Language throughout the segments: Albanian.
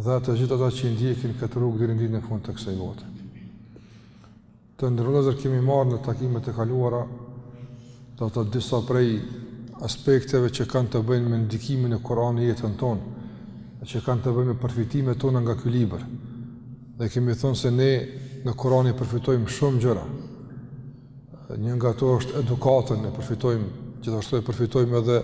dhe të gjithë ata që i ndjekin këtë rrugë deri në ditën e fundit të kësaj bote. Të nderuar vëllezër kemi marrë në takimet e kaluara do të disa prej aspekteve që kanë të bëjnë me ndikimin e Kur'anit në jetën tonë, që kanë të bëjnë me përfitimet tona nga ky libër. Dhe kemi thënë se ne nga Kur'ani përfitojmë shumë gjëra. Një nga ato është edukatën, e përfitojmë, gjithashtu e përfitojmë edhe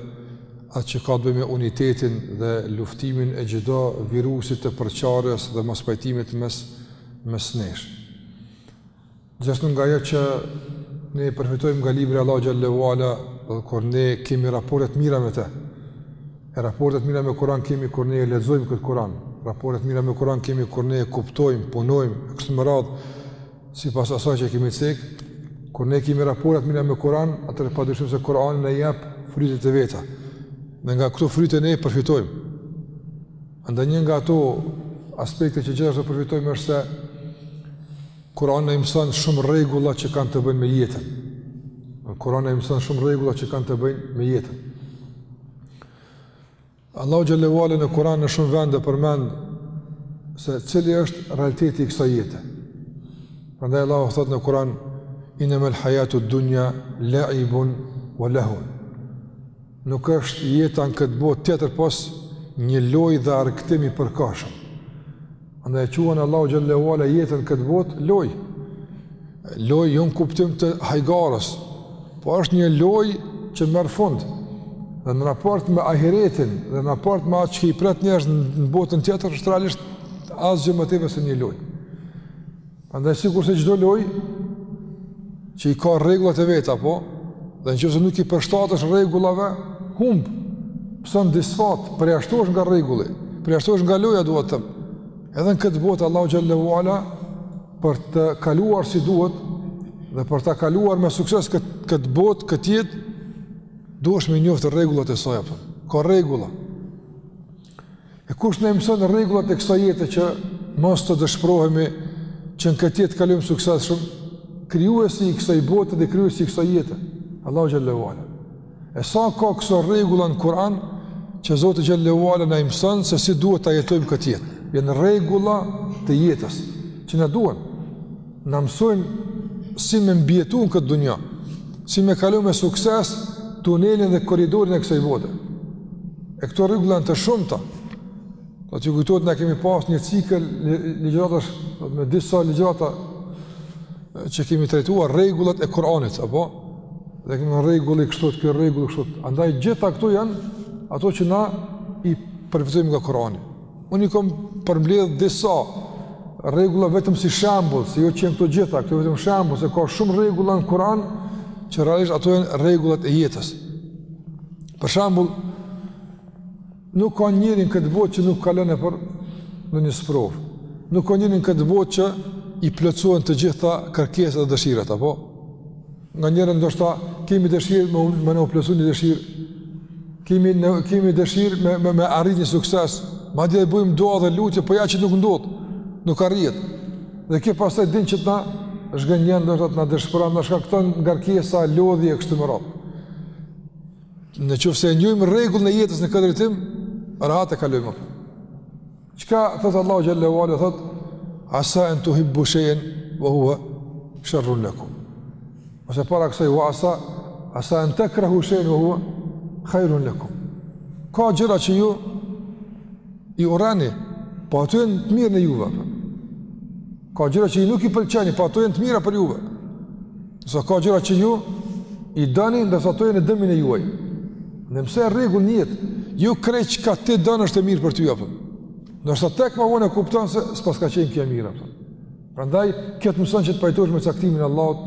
atë që ka të bëjë me unitetin dhe luftimin e çdo virusi të përçarjes dhe mospajtimit mes mes nesh. Gjithashtu nga ajo që ne përfitojmë nga libri i Allahut xhelle ue ala, do të kur ne kemi raporte të mira me te. E raporte të mira me Kur'an kemi kur ne e lexojmë këtë Kur'an. Raporte të mira me Kur'an kemi kur ne e kuptojmë, punojmë e kështu me radhë Sipas asaj që e kemi cekë, kur ne kemi raporte të mira me Kur'an, atëherë pa dyshim se Kur'ani na jep frytet e veta. Dhe nga këto fryte ne përfitojmë. Andaj një nga ato aspekte që gjithashtu përfitojmë është se Kur'ani na i mëson shumë rregulla që kanë të bëjnë me jetën. Kur'ani na i mëson shumë rregulla që kanë të bëjnë me jetën. Allahu xhelle ue ala në Kur'an në shumë vende përmend se cili është realiteti i kësaj jete. Prandaj Allahu thotë në Kur'an innemel hajatu dunja la'ibun ue lehun. Nuk është jeta në këtë botë tjetër pos një lojë dhe argëtim i përkohshëm. Andaj e quan Allahu xhelle ue ala jetën në këtë botë lojë. Lojë jo në kuptim të hajgarës, po është një lojë që merr fund. Dhe në raport me ahiretin, dhe në raport me atë që i pret njerëzit në botën tjetër, është realisht asgjë më tepër se një lojë. Andaj sikurse çdo lojë që i ka rregullat e veta, po, dhe në qoftë se nuk i përshtatesh rregullave, humb. Pëson disfatë, përjashtohesh nga rregulli, përjashtohesh nga loja dua të them. Edhe në këtë botë Allahu xhelle ue ala për të kaluar si duhet dhe për ta kaluar me sukses kët kët botë, kët jetë, duhesh me i njoftë rregullat e saj apo. Ka rregulla. E kush na i mëson rregullat e kësaj jete që mos të dëshpërohemi që në këtë jetë të kalojmë suksesshëm, krijuesi i kësaj bote dhe krijuesi i kësaj jete, Allahu xhelle ue ala. E sa ka këso rregulla në Kur'an që Zoti xhelle ue ala na i mëson se si duhet ta jetojmë këtë jetë. Janë rregulla të jetës që na duhen. Na mësojnë si me mbijetu në këtë dunja, si me kalu me sukses tunelin dhe korridorin e kësaj bote. E këto rregulla janë të shumta. Do t'ju kujtohet na kemi pas një cikël ligjëratash, do të me disa ligjërata që kemi trajtuar rregullat e Kur'anit apo dhe kemi rregulli kështu te ky rregull kështu. Andaj të gjitha këto janë ato që na i përfitojmë nga Kur'ani. Unë i kom përmbledh disa rregulla vetëm si shembull, se jo që janë këto gjitha, këto vetëm shembull se ka shumë rregulla në Kur'an që realisht ato janë rregullat e jetës. Për shembull, nuk ka njeri në këtë botë që nuk kalon nëpër ndonjë sprovë. Nuk ka njeri në këtë botë që i plotësohen të gjitha kërkesat dhe dëshirat, apo Nganjëherë ndoshta kemi dëshirë me, me na u plotësu një dëshirë. Kemi në, kemi dëshirë me me, me arrit një sukses. Madje e bëjmë dua dhe lutje, po ja që nuk ndodh. Nuk arrihet. Dhe kjo pastaj din që të na zhgënjen ndoshta të na dëshpëron, na shkakton ngarkesa, lodhje kështu me radhë. Në qoftë se e njohim rregullin e jetës në këtë drejtim, rahat e kalojmë. Çka thotë Allahu xhelle ue ala thotë, asa en tuhibbu shejen, ue hue sherrun lekum. Ose para kësaj, ue asa, asa en tekrehu shejen, ue hue hajrun lekum. Ka gjëra që ju i urreni, po ato janë në të mirën e juve. Ka gjëra që ju nuk i pëlqeni, po ato janë të mira për juve. Nëse ka gjëra që ju i doni, ndërsa ato janë në dëmin e juaj. Domethënë rregull në jetë, jo krejt çka ti don është e mirë për ty, apo. Ndoshta tek ma vonë kuptan se s'paska qenë kjo e mirë, apo. Prandaj, kjo të mëson që të pajtohesh me caktimin e Allahut,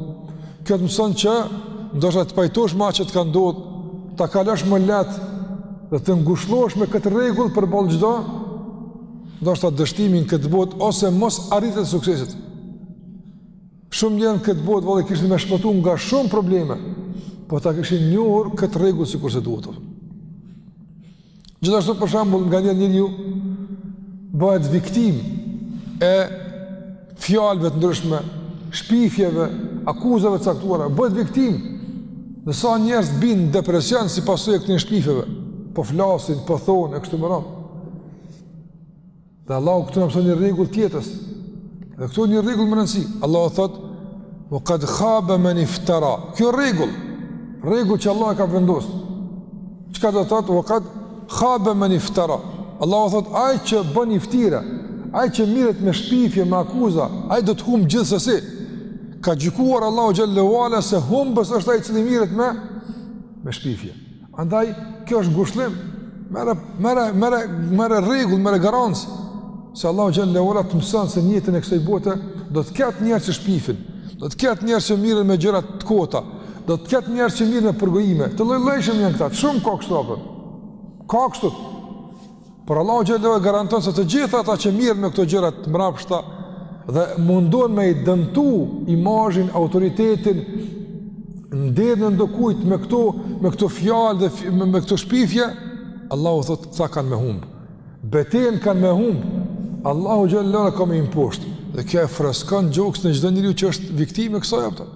kjo të mëson që ndoshta të pajtohesh me atë që të ka ndodh, ta kalosh më lehtë dhe të ngushëllohesh me këtë rregull përballë çdo, ndoshta dështimi në këtë botë, ose mosarritjes së suksesit. Shumë njerëz në këtë botë vallahi kishin me shpëtu nga shumë probleme, po ta kishin njohur këtë rregull sikurse duhet. Gjithashtu për shembull, nganjëherë njeriu bëhet viktim e fjalëve të ndryshme, shpifjeve, akuzave të caktuara, bëhet viktim. Disa njerëz bin në depresion si pasojë e këtyre shpifjeve, po flasin, po thonë kështu me radhë. Dhe Allahu këtu na mëson një rregull tjetër. Dhe këtu një rregull me rëndësi. Allahu thot: "Wa qad khaba man iftara." Kjo rregull, rregull që Allahu e ka vendosur. Çka do thot? "Wa qad khaba man iftara." Allahu thot: "Ai që bën iftira, ai që mirret me shpifje, me akuza, ai do të humb gjithsesi." Ka gjykuar Allahu xhelle ue ala se humbës është ai që mirret me me shpifje. Andaj, kjo është ngushllim, merre, merre, merre, merre rregull, merre garancë, se Allahu xhelle ue ala të mëson se në jetën e kësaj bote, do të ketë njerëz që shpifin, do të ketë njerëz që mirren me gjëra të kota, do të ketë njerëz që mirren me përgojime, të llojllojshëm janë këta, shumë ka kështu apo, ka kështu, Por Allahu xhele ue ala e garanton se të gjithë ata që mirren me këto gjëra të mbrapshta dhe mundohen me i dëmtu imazhin, autoritetin, nderin e ndokujt me këto, me këto fjalë dhe me, me këto shpifje, Allahu thotë, këta kanë me humbë. Betejën kanë me humbë. Allahu xhele ue ala ka me i mposht. Dhe kjo e freskon gjoksin e çdo njeriu që është viktimë e kësaj, a kupton.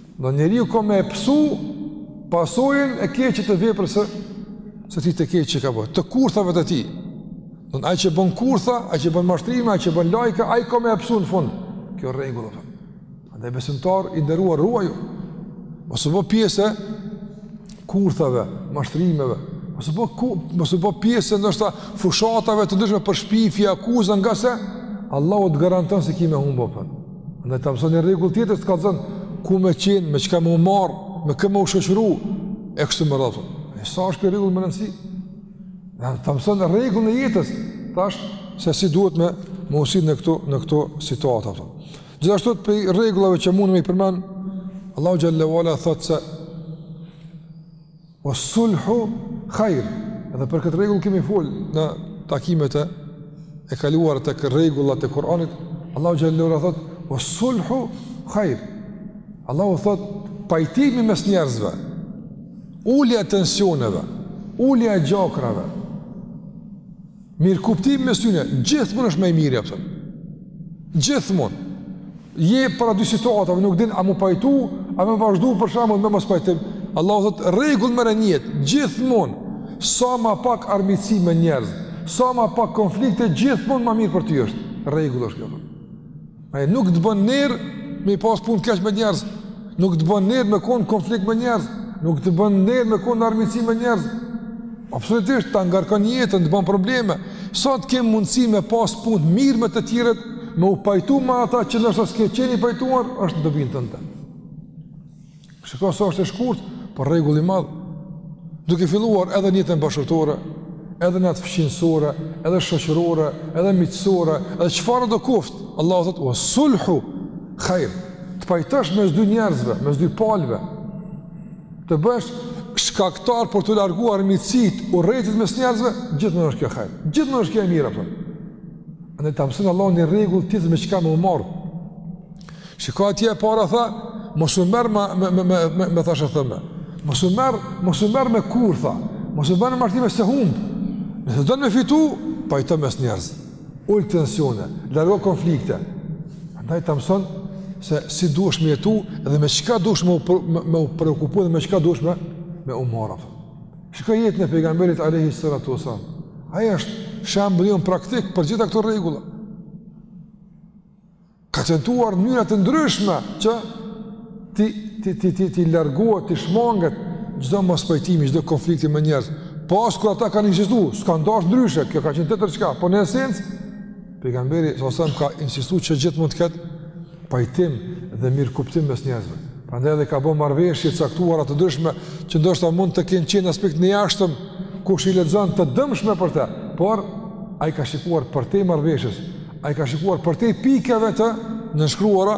Domethënë njeriu ka me e pësu pasojën e keqe të veprës së së tij të keqe që ka bërë, të kurthave të tij. Domethënë ai që bën kurtha, ai që bën mashtrime, ai që bën lajka, ai ka me e pësu në fund. Kjo rregull, a kupton. Dhe e besimtar i nderuar, ruaju. Mos u bë pjesë e kurthave, mashtrimeve. Mos u bë, ku, mos u bë pjesë ndoshta e fushatave të ndryshme për shpifje, akuza, ngase Allahu të garanton se ki me humb, a kupton. Domethënë ta mëson një rregull të jetës, të kallëzon, ku me qenë, me çka me u marrë, me kë me u shoqëru, e kështu me radhë. E sa është ky rregull me rëndësi? Domethënë ta mëson rregullin e jetës, tash, se si duhet me me u sjell në këto, në këto situata. Gjithashtu prej rregullave që mund me i përmend, Allahu xhele ue ala thotë se Ues sulhu khair, edhe për këtë rregull kemi fol në takimet e e kaluara tek rregullat e Kuranit, Allahu xhele ue ala thot, "O sulhu khair." Allahu thot, "Pajtimi mes njerëzve, ulja e tensioneve, ulja e gjakrave, Mirëkuptimi mes neve, gjithmonë është më i mirë, a kupton. Gjithmonë. Je para dy situatave, nuk din, a mu pajtu, a me vazhdu për shembull me mospajtim. Allahu thotë, rregull merre në jetë, gjithmonë. Sa ma pak armiqësi me njerëz, sa ma pak konflikte, gjithmonë ma mirë për ty është. Rregull është kjo. Ai nuk të bën ner me pas punët keq me njerëz, nuk të bën ner me kon në konflikt me njerëz, nuk të bën ner me kon në armiqësi me njerëz. Absolutisht ta ngarkon jetën, të bën probleme. Sa të kem mundësi me pas punë mirë me të tjerët, me u pajtu me ata që ndoshta s'ke qenë i pajtuar, është në dobinë tënde. Shiko sa është e shkurt, por rregull i madh. Duke filluar edhe në jetën bashkëshortore, edhe në atë fqinjësore, edhe shoqërore, edhe miqësore, edhe çfarëdo koftë, Allahu thotë: "Ues sulhu khair." Të pajtosh mes dy njerëzve, mes dy palëve. Të bëhesh shkaktar për t'u larguar armiqësitë, urrejtjet mes njerëzve, gjithmonë është kjo khair. Gjithmonë është kjo e mirë, a kupton. Domethënë ta mëson Allahu një rregull ti me çka me u marr. Shiko atje e para tha, mos u merr me me me me me thashetheme. Mos u merr, mos u merr me kurtha. Mos u merr me mashtrime se humb. Nëse don me fitu, pajto mes njerëz. Ul tensione, largo konflikte. Prandaj ta mëson se si duhesh me jetu dhe me çka duhesh me me u preokupu dhe me çka duhesh me me u marrë. Shikoj jetën e pejgamberit alayhi salatu wasallam. Ai është shembulli jonë praktik për gjitha këto rregulla. Ka tentuar mënyra të ndryshme që t'i, t'i, t'i, t'i, t'i largohet, t'i shmanget çdo mospajtimi, çdo konflikti me njerëz. Pos kur ata kanë insistu, s'kanë dasht ndryshe, kjo ka qenë tjetër çka, po në esencë, pejgamberi sasem ka insistu që gjithmonë të ketë pajtim dhe mirëkuptim mes njerëzve. Pra ndaj edhe ka bo marrëveshje të caktuara të ndryshme që ndoshta mund të kenë qenë aspektin e jashtëm kush i lexon të dëmshme për te, por ai ka shikuar përtej marrëveshjes, Ai ka shikuar përtej pikave të nënshkruara,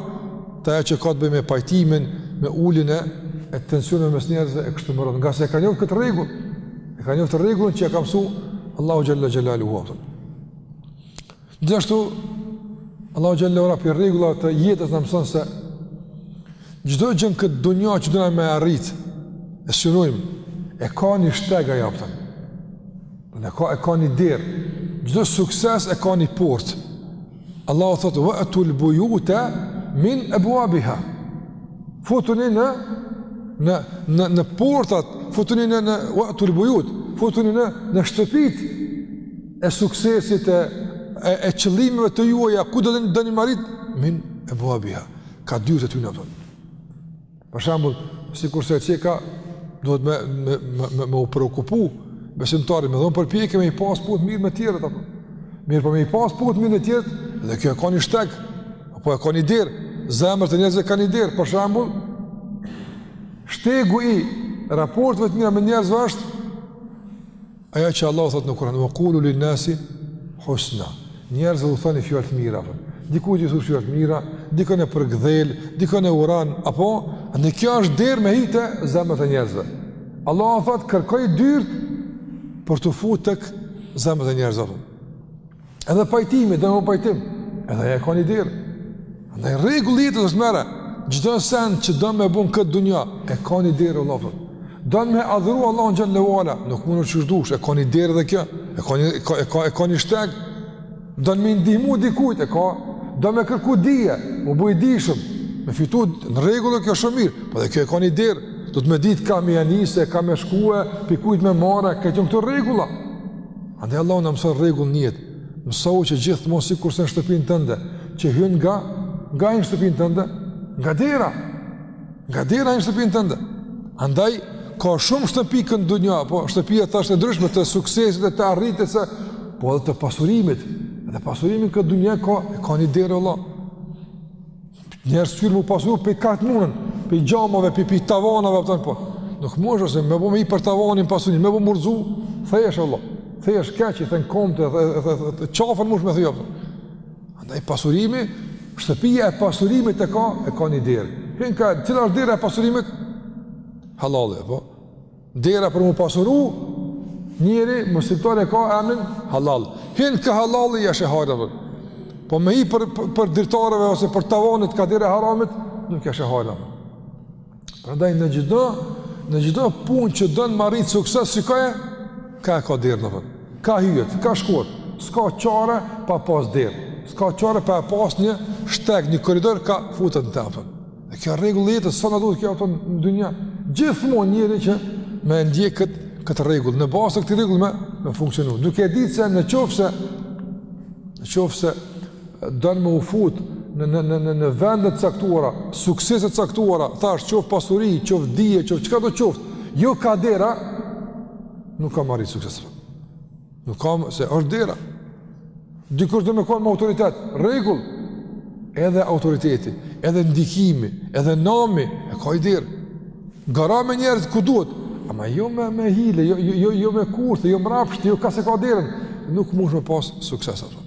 te ajo që ka të bëjë me pajtimin, me uljen e, e tensioneve mes njerëzve e kështu me radhë, ngase e ka njoftë këtë rregull, e ka njoftë rregullën që e ka mësu Allahu xhele xhelaluhu atën. Gjithashtu, Allahu xhele xhelaluhu, pi rregullave të jetës na mëson se, çdo gjë në këtë dunja që dona me arritë, e synojmë, e ka një shteg ajo, kupton. Në ka e ka një derë, çdo sukses e ka një portë. Allahu thotë, ve'tul bujute min ebuabiha. Futuni në, në, në, në portat, futuni në, në ve'tul bujute, futuni në, në shtëpitë e suksesit e, e, e qëllimeve të juaja, ku doni me arrit, min ebuabiha. Kah dyert e tyne, kupton. Për shembull, sikurse çka duhet me me me me u preokupu besimtari, me dhon përpjekje me i pas punët mirë me të tjerët apo. Mirëpo me i pas punët mirë me të tjerët, dhe kjo e ka një shteg, apo e ka një derë, zemrat e njerëzve e kanë një derë, për shembull, shtegu i raporteve të mira me njerëzve është Ajo që Allahu thotë në Kur'an, "Wa qulu lin-nasi husna." Njerëzve u thoni fjalë të mira. Dikujt i thu fjalë të mira, dikon e përgdhel, dikon e uron, apo në kjo është derë me hi te zemrat e njerëzve. Allahu thotë, "Kërkoj dyert për t'u fut tek zemrat e njerëzve." Edhe pajtimi, don me pajtim, edhe ajo e ka një derë. Dhe rregull i jetës është more, çdo sen që do me bo në këtë dunja, e ka një derë, Allah, për. Do me adhuru Allahun xhele ve ala, nuk mundesh qysh t'dush, e ka një derë dhe kjo, e ka një, e ka, e ka, e ka një shteg, do me ndihmu dikujt, e ka, do me kërku dije, me u bo i dishëm, me fitu në rregull e kjo shumë mirë, po dhe kjo e ka një derë, duhet me ditë kah me ia nisë, kah me shkue, pi kujt me marrë, këto janë këto rregullat, Andaj Allahu na mëson rregull në jetë. Mësohu që gjithmonë sikurse në shtëpinë tënde, që hyn nga nga në shtëpinë tënde, nga dera. Nga dera në shtëpinë tënde. Andaj ka shumë shtëpi këtu në dunja, apo shtëpia tash e ndryshme të suksesit e të arritjes, po edhe të pasurimit. Dhe pasurimi këtu në dunja ka e ka një derë vlla. Njerëz qyrin me u pasuru prej kah të munden, prej xhamave, prej tavanave, kupton. Nuk mush ti me bo me hi prej tavanit në pasuri, me bo me u rrëzu, thehesh vlla, thehesh keq, then komtë, qafën mush me thy, kupton. Andaj pasurimi, shtëpia e pasurimit e ka, e ka një derë. Hin ka, cila është dera e pasurimit? Hallalli, po. Dera për me u pasuru njeri besimtar e ka emrin, hallall. Hin ka hallalli, ia sheh hajrin, kupton. Po me hi prej, prej, prej dritareve ose prej tavanit, ka dera e haramit, nuk ia sheh hajrin. Prandaj në çdo, në çdo punë që don me arrit sukses, shiko ka e, ka e ka derën, kupton. Ka hyhet, ka shkohet, s'ka çare pa pas derë, s'ka çare pa pas një shteg, një korridor ka futet në të, kupton. Dhe kjo rregull i jetës sa na duhet kjo, kupton, në dynja. Gjithmonë njeri që me ndjek kët kët rregull, në bazë të këtij rregulli me me funksionu. Duke e ditë se në qoftë se në qoftë se don me u fut në në në në në vende të caktuara, suksese të caktuara, thash qoftë pasuri, qoftë dije, qoftë çka do të qoftë, jo ka dera, nuk ka me arrit sukses. Nuk kam se është dera. Dikush do me kon me autoritet, rregull. Edhe autoriteti, edhe ndikimi, edhe nami e ka ni derë. Gara me njerëz ku duhet, ama jo me me hile, jo jo jo, jo me kurthe, jo mrapsht, jo ka s'e ka derën. Nuk mush me pas sukses, kupton.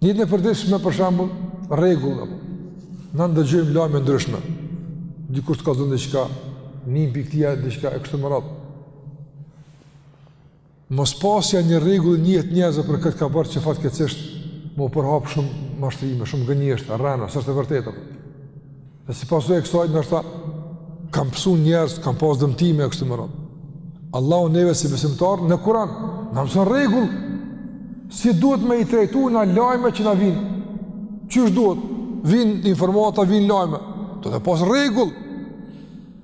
Në jetën e përditshme për shembull, rregullat. Na ndëgjojmë lajme të ndryshme. Dikush të kallzon diçka, nin prej këtia diçka e kështu me radhë. Mospasja e një rregulli në jetë njerëzve për këtë ka bërë që fatkeqësisht me u përhap shumë mashtrime, shumë gënjeshtra, rrena, s'është e vërtetë. Dhe si pasojë e kësaj, nërta, kanë pësu njerëz, kanë pas dëmtime e kështu me radhë. Allahu neve si besimtarë në Kur'an, na mëson rregull si duhet me i trajtu na lajme që na vijnë. Qysh duhet? Vijnë informata, vijnë lajme. Duhet me pas rregull.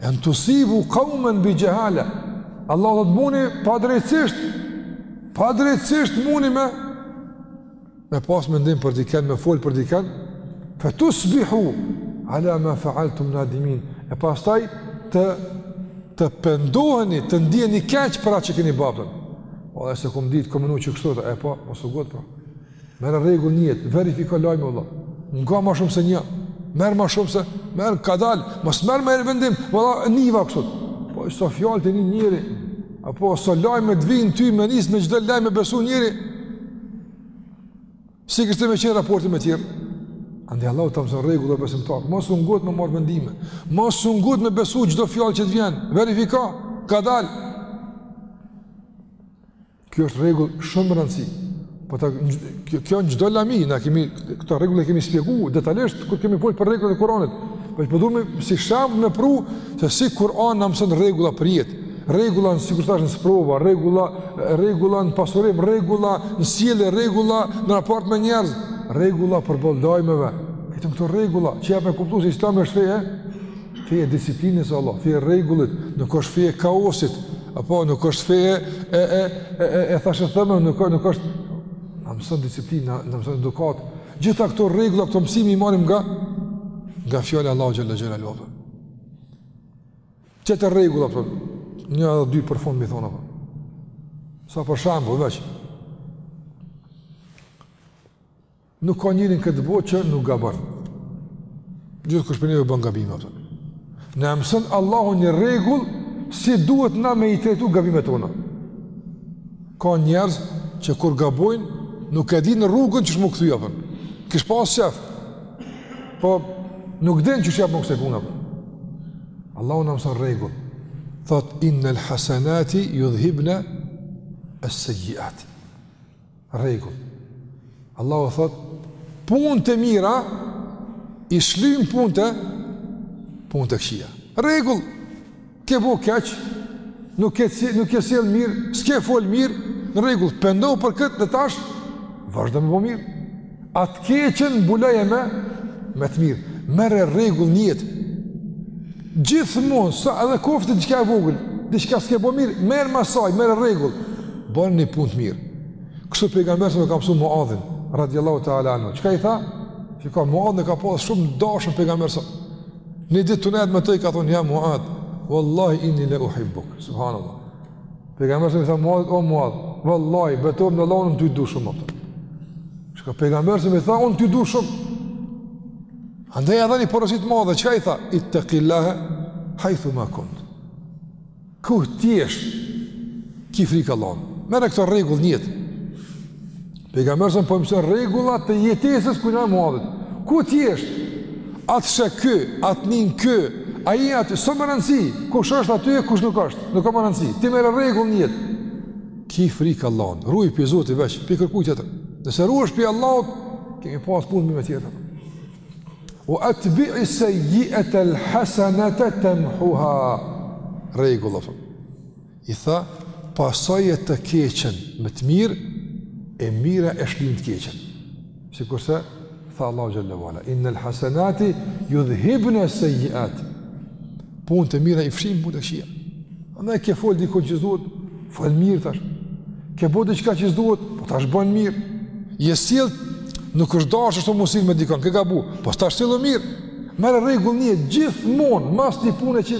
En tusibu kaumen bi xhehale, Allahu thotë, muni padrejtësisht, padrejtësisht muni me, me pas mendim për diken, me fol për diken, fe tusbihu ala ma fealtum nadimin, e pastaj të, të pendoheni, të ndiheni keq për atë që keni ba, kupton. O, s'e kom ditë, kom menu që kështu, e po, mos u ngut, pra. Merre rregull në jetë, verifiko lajme vëlla. Nga më shumë se një, merr më shumë se merr kadal, mos merr menjëherë vendim, vëlla, ndiva kështu. Po sa fjalë të një njëri, apo sa lajme të vijnë ty me nis me çdo lajm e besu njëri. Si kish me qenë raporti me tjerë? Andaj Allahu të mëson rregull dhe besim takë, mos u ngut me marrë vendime, mos u ngut me besu çdo fjalë që të vjen, verifiko, kadalë. Kjo është rregull shumë me rëndësi. Po ta kjo, kjo në çdo lami na i kemi këto rregulla i kemi shpjegu detajisht kur kemi folur për rregullat e Kuranit. Po po du si shembull me pru se si Kurani na mëson rregulla për jetë. Rregulla në sikur thashë në sprova, rregulla, rregulla në pasurim, rregulla në sjellje, rregulla në raport me njerëz, rregulla përballë lajmeve. Këto këto rregulla që me kuptu se Islami është feja Feja e disiplinës o vëlla, feja e rregullit, nuk është feja e kaosit, apo nuk është feja e e e e e thashetheme, nuk është nuk është na mëson disiplinë, na mëson edukat. Gjitha këto rregulla, këto mësime i marrim nga nga fjala e Allahut xhel-le xhelaluhu. Qeto rregulla po një apo dy për fund me i thonë apo. Sa për shembull veç. Nuk ka njeri në këtë botë që nuk gabon. Gjithkush prej neve bën gabime, a kupton. Na mëson Allahu një rregull, si duhet na me i trajtu gabimet tona. Ka njerëz që kur gabojnë, nuk e dinë rrugën qysh me u kthy, a kupton. Kish pas qejf, po nuk din qysh ja bo kësaj pune, a kupton. Allahu na mëson rregull, thot, innel hasenati judhhibne es-sejjiati. Rregull. Allahu thot, punët e mira i shlyn punët e punët e këqija. Rregull. Ke bo keq, nuk ke nuk je sjell mirë, s'ke fol mirë, në rregull. Pendo për këtë dhe tash vazhdo me bo mirë. Atë keqen mbuloje me, me të mirë, merre rregull në jetë. Gjithmonë, sa edhe koftë diçka e vogël, diçka s'ke bo mirë, merre masanaj, merre rregull, bone një punë të mirë. Kështu pejgamberi e ka mësu Muadhin radhiyallahu ta'ala anhu. Çka i tha? Që ka Muadhin e ka pas shumë të dashur pejgamberi sa. Një ditë tu nejt me to ka thonë ja Muad, wallahi inni la uhibbuk. Subhanallahu. Pejgamberi sa i tha Muadhit, o Muadh, vallahi betohem në Allahun unë ty të dua shumë. Çka pejgamberi sa i tha unë ty të dua shumë. Andaj ia dha një porosi të madhe, çka i tha? Ittaqillaha haythu ma kunt. Ku t'jesh, ki frikë Allahun. Merre këto rregull në jetë. Pejgamberi sa po mëson rregullat e jetesës kujna Muadhit. Ku t'jesh, a t'sheh ky, a t'nin ky, ai atë, s'ka më rëndësi, kush është aty e kush nuk është, nuk ka më rëndësi, ti merre rregull n'jetë. Ki frikë Allahun, ruju pi Zotit veç, pi kërkuj tjetër. Nëse ruhesh pi Allahut, kemi pas punë me me tjetër. Ue etbi'is-sejjietel hasenete temhuha. Rregull, I tha, pasoje të keqen me të mirë, e mira e shlinë të keqen. Sikurse, tha Allahu xhele ue ala, innel hasenati judhhibnes-sejjiat, punët e mira i fshijnë punët e këqija. Andaj ke fol dikon që s'duhet, fol mirë tash, ke bo diçka që s'duhet, po tash bon mirë, je sill, nuk është dashtë ashtu m'u sill me dikon, ke gabu, po tash sillu mirë, Merre rregull n'jetë, gjithmonë, mas një pune që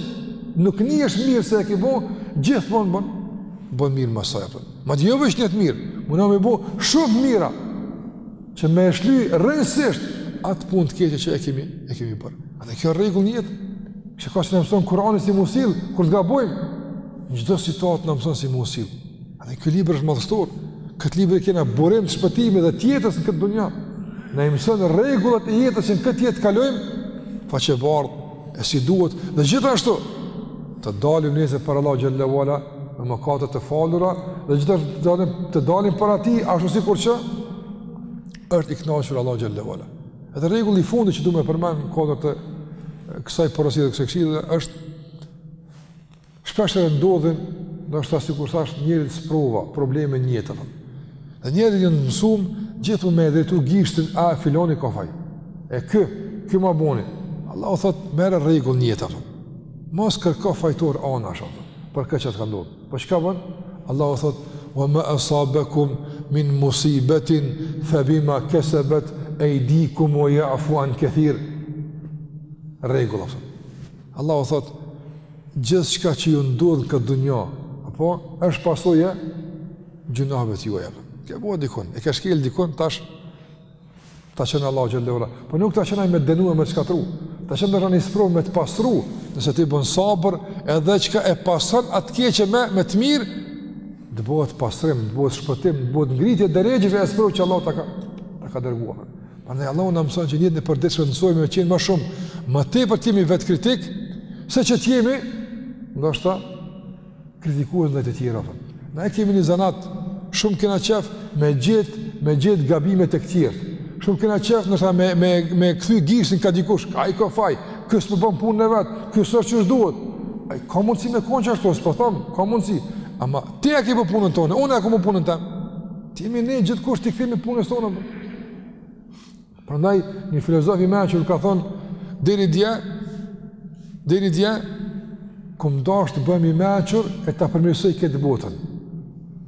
nuk nihesh mirë se e ke bo, gjithmonë bon, bon mirë mas saj, apo. Madje jo veç një të mirë, munohu me bo shumë mira, që me e shly rrënjësisht atë punë të keqe që e kemi, e kemi bërë. Edhe kjo rregull n'jetë, që ka që na mëson Kurani si m'u sill, kur të gabojmë, në çdo situatë na mëson si m'u sill. Dhe ky libër është madhështor. Këtë libër e kena burim të shpëtimit dhe të jetës në këtë dunja. Na i mëson rregullat e jetës që në këtë jetë kalojmë, faqebardhë, e si duhet, dhe gjithashtu, të dalim nesër para Allahut xhele ue ala, me mëkatet të falura, dhe gjithashtu të dalim, të dalim para tij, ashtu sikur që, është i kënaqur Allahu xhele ue ala. Edhe rregulli i fundit që du me përmend në kuadër të kësaj porosie dhe kësaj këshille, është Shpeshherë ndodhin, ndoshta sikur thashë njerit sprova, probleme n'jetë. Dhe njerëzit janë mësu, gjith me e drejtu gishtin, a filani ka faj. E ky, ky ma boni. Allahu thotë, merre rregull n'jetë. Mos kërko fajtor anash, për këtë që të ka ndodh. Po çka bon? Allahu thotë, ue ma esabekum min musibetin, fe bima kesebet ejdikum, ue ja'fu an kethir. Rregull, thotë. Allahu thotë, gjithçka që ju ndodh në këtë dunja, apo, është pasojë e gjynahve të juaja. Ke bo dikon, e ke shkel dikon, tash, ta çon Allahu xhele ue ala. Po nuk ta çon ai me dënu e me të shkatrru, ta çon n'derë një sprovë me të pastru, nëse ti bën sabër, edhe çka e pason atë keqe me, me të mirë, të bëhet pastrim, të bëhet shpëtim, të bëhet ngritje derexheve ajo sprovë që Allahu ta ka, ta ka dërguar. Prandaj Allahu na mëson që në jetën e përditshme të mësohemi me qenë më shumë, më tepër të jemi vetëkritikë, se që të jemi ndoshta kritikues ndaj të tjerëve. Na e kemi një zanat shumë kena qejf me gjet, me gjet gabimet e t'tjerëve. Shumë kena qejf ndoshta me me me kthy gishtin kah dikush, ai ka faj, ky s'po bën punën e vet, ky s'është qysh duhet. Ai ka mundsi me kon qashtu, s'po them, ka mundsi. Ama ti a e ke bo punën tone, unë a e kam bo punën teme. Të jemi ne gjithkush t'i kthehemi punës tonë. Prandaj, një filozof i mençur ka thonë, deri dje, deri dje, kum dasht të bëhem i mençur e ta përmirësoj këtë botën.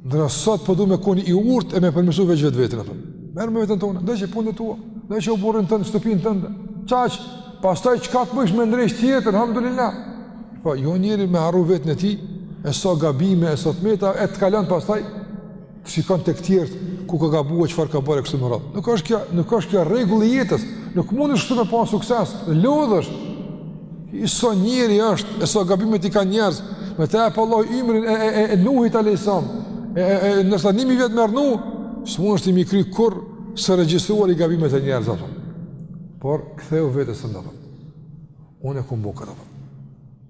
Ndërsa sot për po du me kon i urtë e me përmirësu veç vetveten. Merru me veten tonde, ndreqi punët e tua, ndreqe oborrin tënd, shtëpinë tënde, qaq, pastaj çka të bëjsh me ndreq tjetër, elhamdulillah. Po, jo njeri me harru veten e tij, e sa so gabime, e sa so të meta, e të kalon pastaj, të shikon tek të tjerët ku ka gabuar çfarë ka bërë kështu me radhë. Nuk është kjo, nuk është kjo rregull i jetës. Nuk mundesh kshtu me pas sukses, lodhesh. I sa njeri është, e sa gabimet i kanë njerëz, me ta jep Allahu ymrin e, e, e, e Nuhit alejhi selam, e, e, e, nëse ni mijë vjet me rrnu, s'mundesh ti m'i kry kurrë së regjistruari gabimet e njerëzve, ato. por ktheju vetes tënde, unë e kum bo këtë,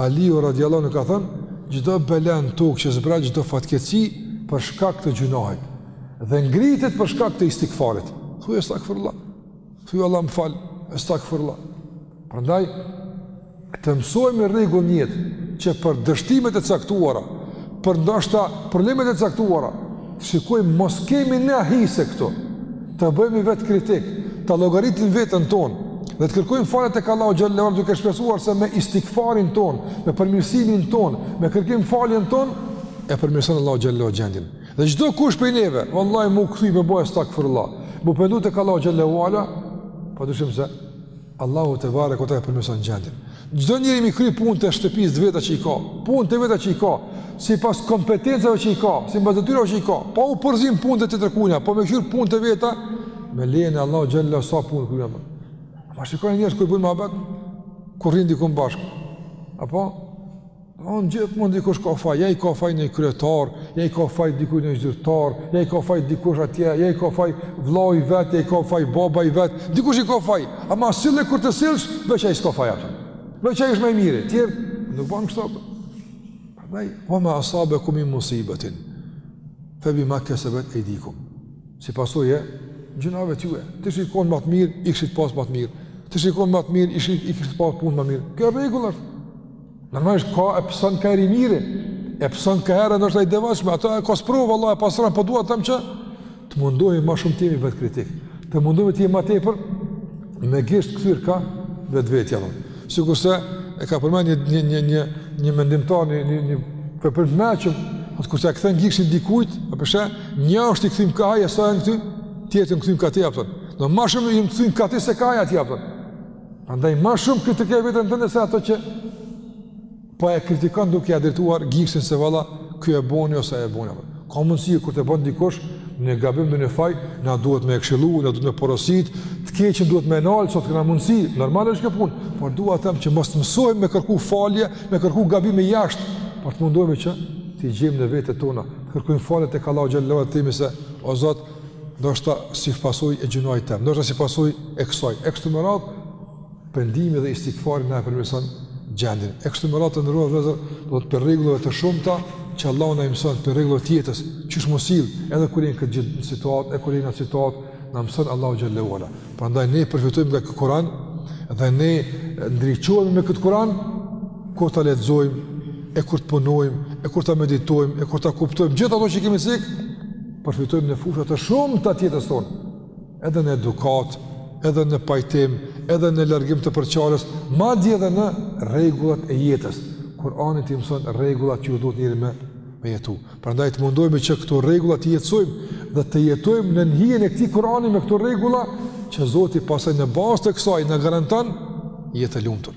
Aliu radijallahu anhu ka thënë, çdo bela në tokë që zbret çdo fatkeqësi për shkak të gjynahit dhe ngritet për shkak të istigfarit. Thuaj astaghfirullah. Thuaj Allah më fal, astaghfirullah. Prandaj të mësohemi rregullisht që për dështimet e caktuara Për ndoshta problemet e caktuara, shikojmë mos kemi ne hise këtu. Të bëhemi vetëkritikë, të llogaritim veten tonë dhe të kërkojmë falje tek Allahu xhel-le ve ala duke shpresuar se me istigfarin tonë, me përmirësimin tonë, me kërkimfaljen tonë e përmirëson Allahu xhel-le ve ala gjendjen. Dhe çdokush prej neve, vallahi m'u kthy me bo astagfirullah. M'u pendu tek Allahu xhel-le ve ala, padyshim se Allahu tebareke ve teala përmirëson gjendjen. Çdo njeri m'i kry punët e shtëpisë të veta që i ka, punët e veta që i ka, sipas kompetencave që i ka, sipas detyrave që i ka, pa u përzi n'punët e tjetërkujna, po m'i kqyr punët e veta, me lejen e Allahut xhel-le sa punë kry apo. Pa shikoni njerëz kur bëjnë muhabet, kur rrinë diku bashkë. Apo Gjithmonë dikush ka faj, ja i ka faj një kryetar, ja i ka faj dikush një zyrtar, ja i ka faj dikush atje, ja i ka faj vllai i vet, ja i ka faj baba i vet, dikush i ka faj, ama sille kah ta sillsh, veç ai s'ka faj aty, veç ai është më i miri, tjerët, nuk bën kështu apo, prandaj, ve ma esabekum min musibetin, febima kesebet ejdikum, si pasojë e gjynaheve t'juve, të ishit kon ma të mirë, i kishit pas ma të mirë, të ishit kon ma të mirë, i kishit pas punët ma mirë, kjo rregull është, Normalisht ka e pëson ka herë i miri, e pëson ka herë ndoshta i devotshmi, atë e ka sprovë Allahu e pastron, po dua të them që të mundohemi më shumë të jemi vetëkritikë. Të mundohemi të jemi më tepër me gisht kthyr ka vetvetja. Sikurse e ka përmend një një një një një mendimtar një një një për për mëshëm, atë kur e kthen gishtin dikujt, apo pse një është i kthym ka ai sa janë këtu, tjetri kthym ka ti apo. Do më shumë i kthym ka ti se ka ai aty apo. Prandaj ma shumë kritiko veten tënde se ato që po e kritikon duke ia drejtuar gishtin se valla ky e boni ose e boni. Ka mundësi kur të bën dikush një gabim ndonjë faj, na duhet me e këshillu, na duhet me porosit, të keqën duhet me e nal, sa t'kena mundësi, normal është kjo punë, por dua të them që mos të mësojmë me kërku falje, me kërku gabime jashtë, por të mundohemi që t'i gjejmë në vetet tona, të kërkojmë falje tek Allahu xhallahu të themi se o Zot, ndoshta si pasojë e gjynahit tem, ndoshta si pasojë e kësaj. E kështu me radhë, pendimi dhe istighfari na përmirëson gjendjen. E kështu me radhë të nderuar vëllezër, do të thotë prej rregullave të shumta që Allahu na mëson prej rregullave të jetës, qysh me u sill, edhe kur jemi në këtë situatë, e kur jemi në atë situatë, na mëson Allahu xhelle ue ala. Prandaj ne përfitojmë nga ky Kur'an dhe ne ndriçohemi me këtë Kur'an kur ta lexojmë e kur të punojmë, e kur ta meditojmë, e kur ta kuptojmë gjithë ato që kemi cek, Përfitojmë në fusha të shumta të jetës tonë, edhe në edukatë, edhe në pajtim, edhe në largim të përçarjes, madje edhe në rregullat e jetës. Kur'ani t'i mëson rregullat që duhet njeri me me jetu. Prandaj të mundohemi që këto rregulla t'i jetësojmë dhe të jetojmë nën hijen e këtij Kur'ani me këto rregulla që Zoti pastaj në bazë të kësaj na garanton jetë të lumtur.